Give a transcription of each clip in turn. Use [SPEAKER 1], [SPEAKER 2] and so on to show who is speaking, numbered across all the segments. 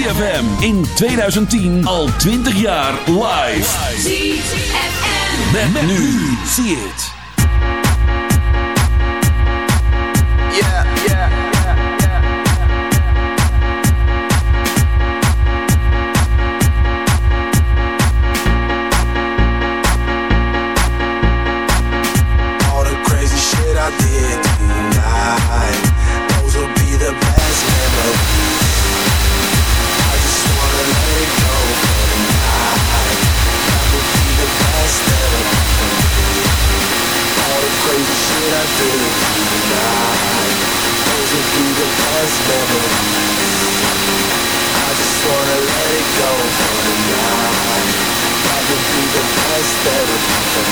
[SPEAKER 1] ZFM in 2010 al 20 jaar live.
[SPEAKER 2] ZFM.
[SPEAKER 1] Met nu. Zie het.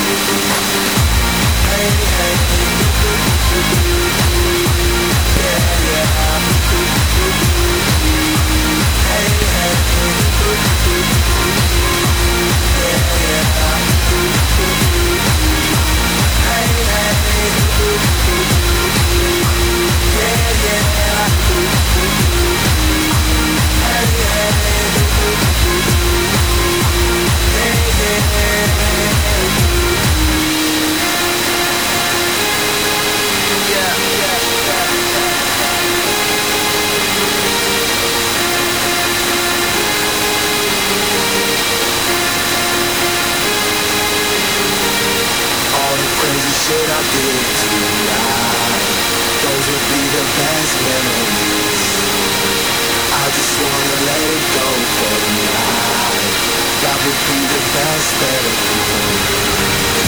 [SPEAKER 3] yeah. past memories I just wanna let it go for That would be the best therapy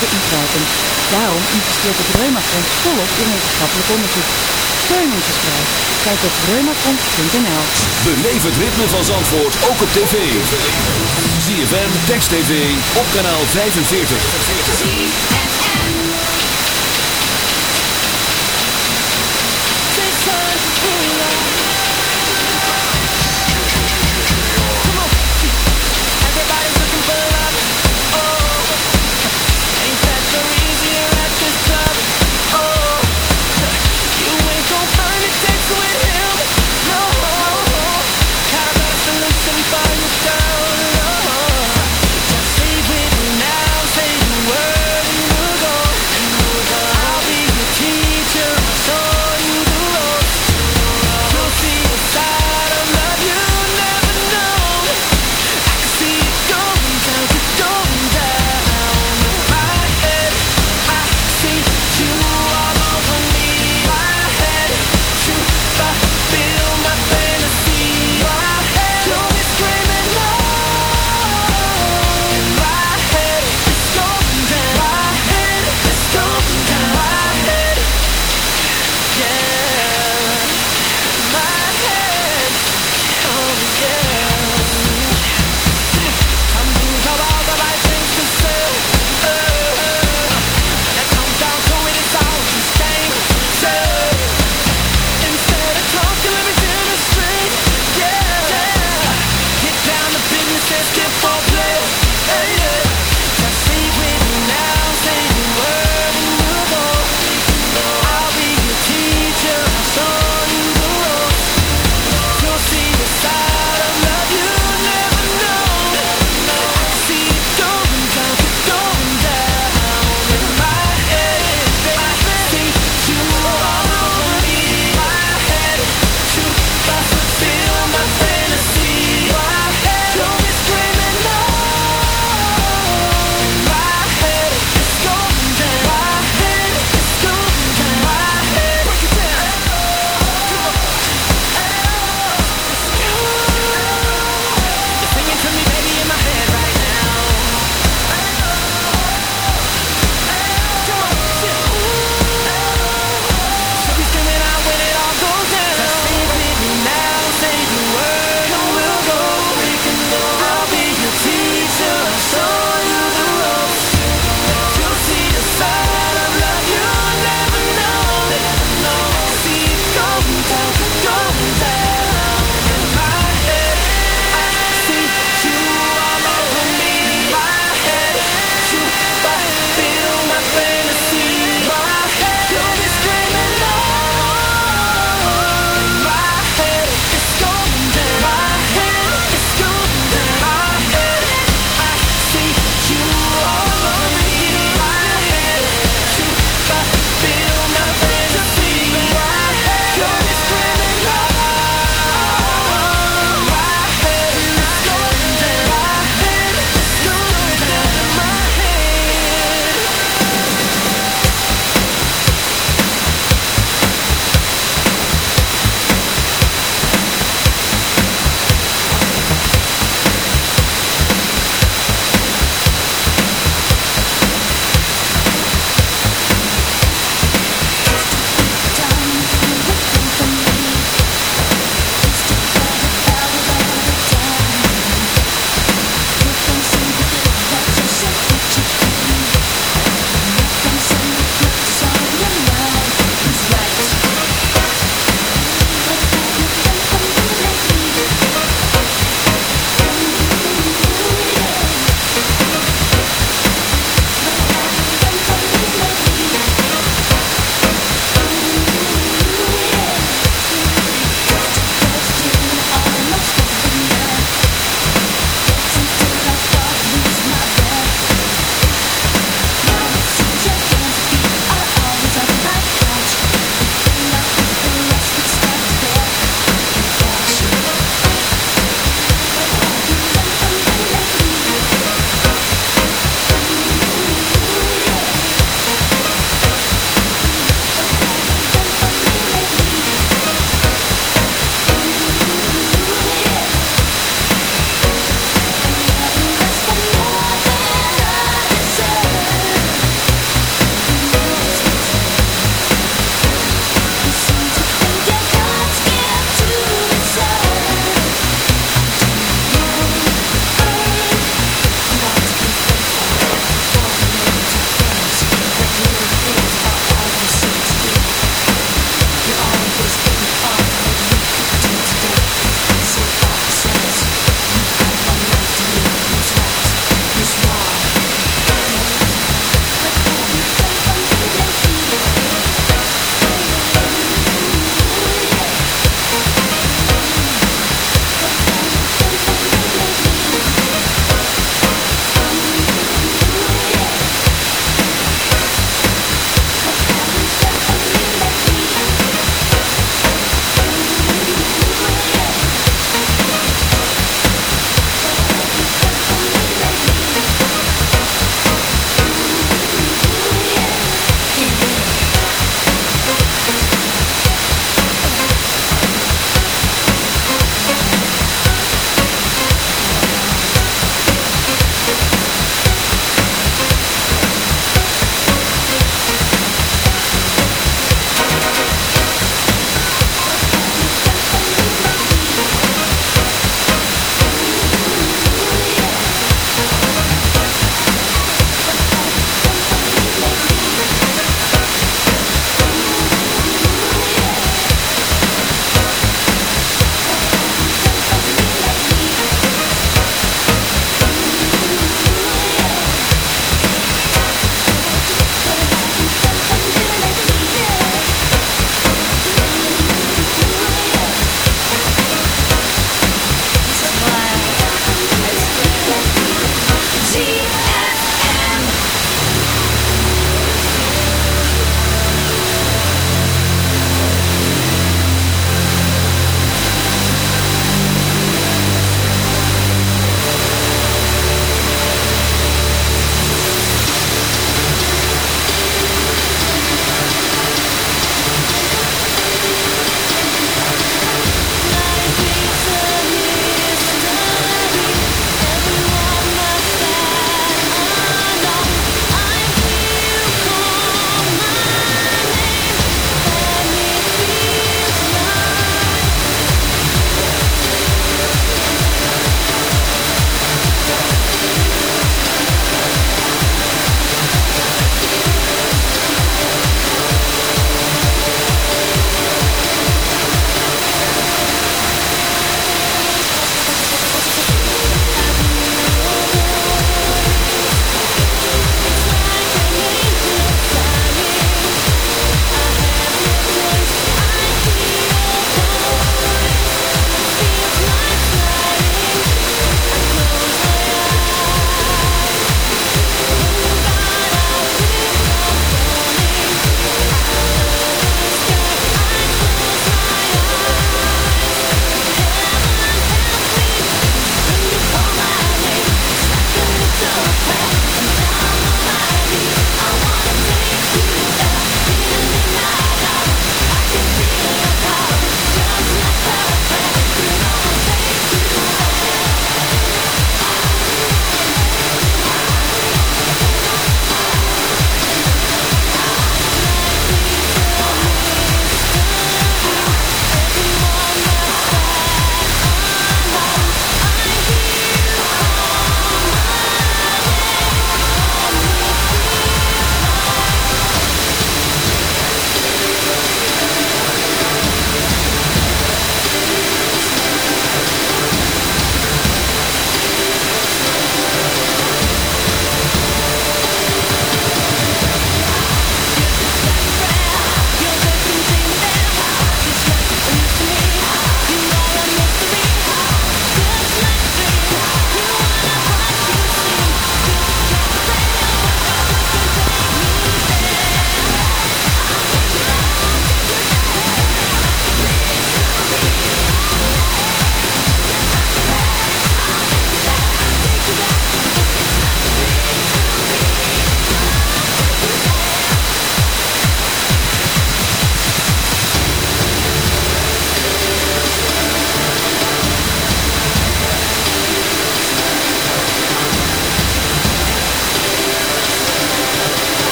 [SPEAKER 4] je. Daarom investeert het Reumafonds volop in wetenschappelijk onderzoek. Steun onze strijd. Kijk op reumafonds.nl
[SPEAKER 5] Beleef het ritme van Zandvoort ook op tv. ZFM, Text TV, op kanaal 45.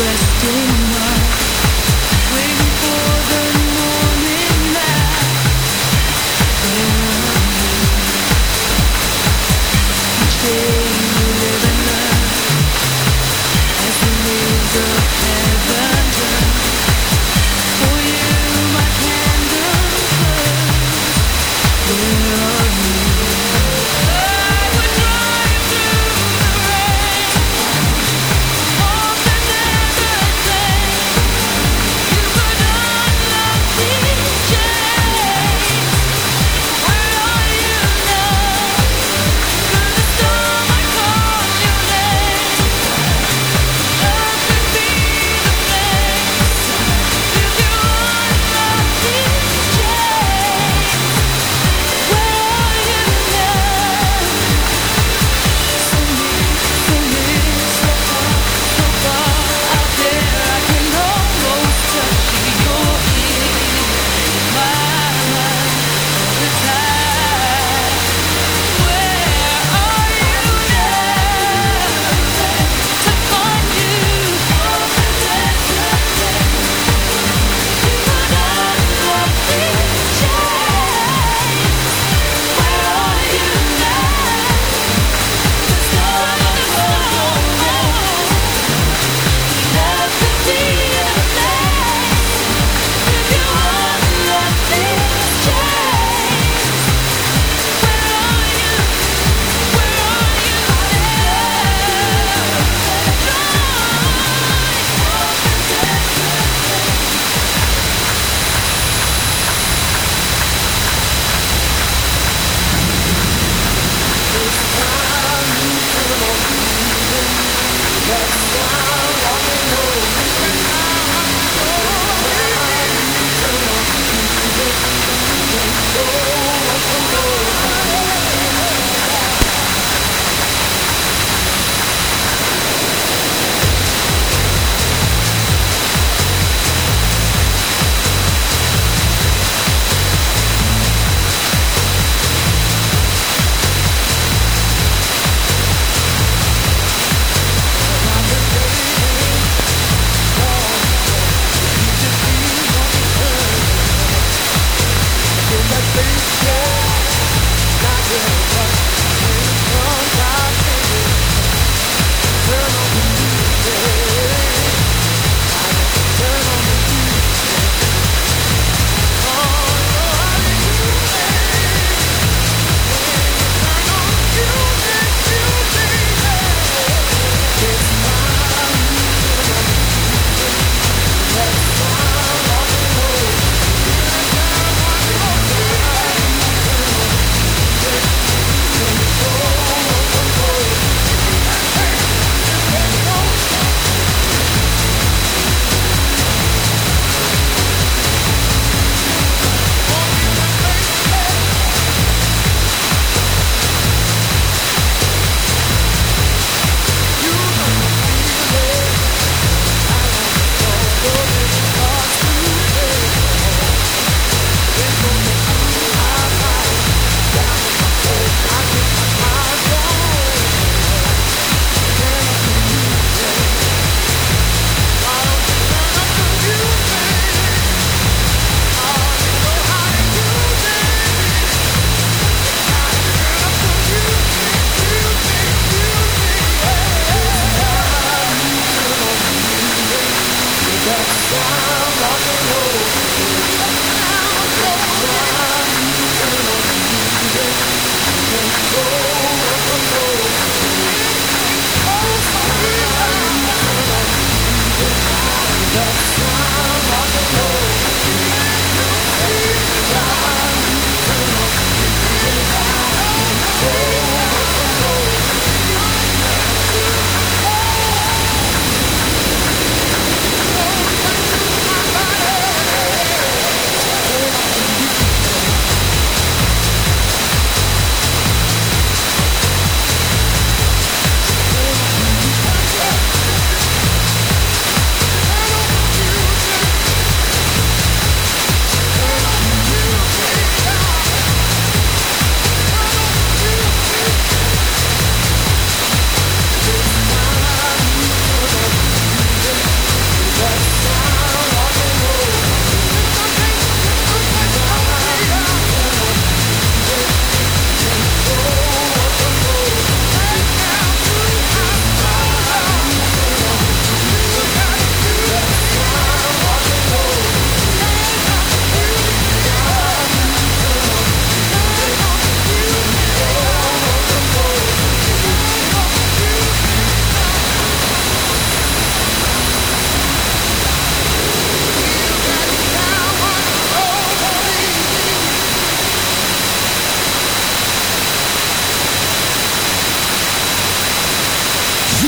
[SPEAKER 6] resting
[SPEAKER 1] on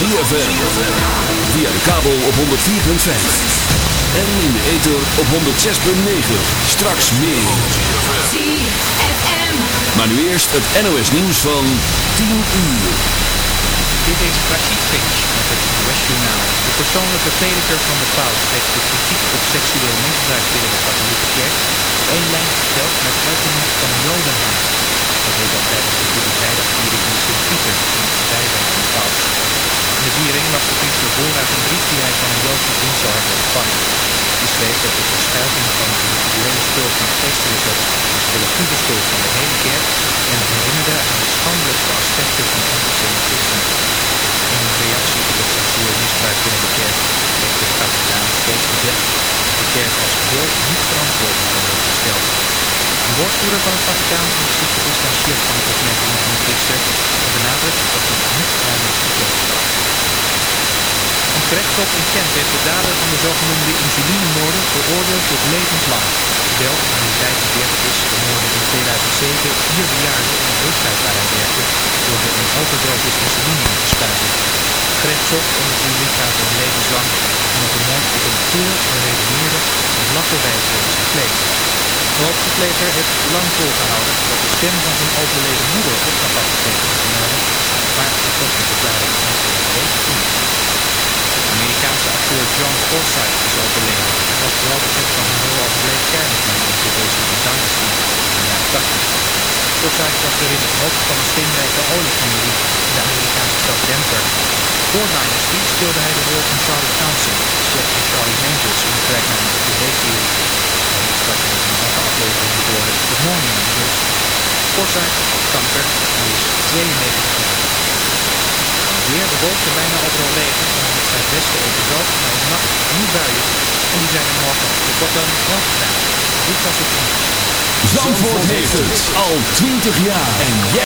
[SPEAKER 1] ZFM. Via de kabel op 104.5. En in de ether op 106.9. Straks meer.
[SPEAKER 2] ZFM.
[SPEAKER 1] Maar nu eerst het NOS nieuws van 10 uur.
[SPEAKER 7] Dit is Rashid Finch met het NOS Journaal. De persoonlijke prediker van de paus heeft de kritiek op seksueel misbruik binnen de katholieke kerk op één lijn gesteld met uitingen van jodenhaat. Hij deed dat tijdens de Goede Vrijdagviering in Sint-Pieter in de bijbel van de paus. In de viering las de priester voor een brief die hij van een Joodse vriend zou hebben ontvangen. Die schreef dat de verschuiving van individuele schuld naar geestelijke en collectieve schuld van de hele kerk en herinnerde aan de schandelijke aspecten van antisemitisme. In reactie op het seksueel misbruik binnen de kerk heeft de Vaticaanse steeds gezegd dat de kerk als geheel niet verantwoordelijk kan worden gesteld. Een woordvoerder van het Vaticaanse Instituut gedistanceerd van de opmerkingen van de priester en benadrukt dat het niet daarmee geklopt was. Een gerechtshof in Kent heeft de dader van de zogenoemde insulinemoorden veroordeeld tot levenslang. Belt, die 45 is, vermoorde in 2007 vier bejaarden in het rusthuis waar hij werkte door ze een overdosis insuline in te spuiten. Het gerechtshof onderging lidmaten levenslang omdat de moord op een goede, geredeneerde en laffe wijze is gepleegd. De hoofdverpleger heeft lang volgehouden dat de stem van zijn overleden moeder opnam was tegengenomen, maar de kostenverklaring antwoordt deze niet. De Amerikaanse acteur John Forsythe is overleden. Hij was vooral bekend van zijn rol als Blake Carrington in tv-serie Dynasty in de jaren 80. Forsythe was erin het hoofd van een steenrijke oliefamilie in de Amerikaanse stad Denver. Voor Dynasty speelde hij de rol van Charlie Townsend, de chef van Charlie's Angels in de gelijknamige tv-serie. Hij in een aantal afleveringen voor The Morning. Forsythe had kanker en is 92 jaar. Weer bewolkt en bijna overal regen. Vanuit het zuidwesten even droog, maar op nacht opnieuw buien. En die zijn er morgen. Het wordt dan 11 graden. Dit was het nieuws.
[SPEAKER 1] Zandvoort heeft het al 20 jaar. En jij...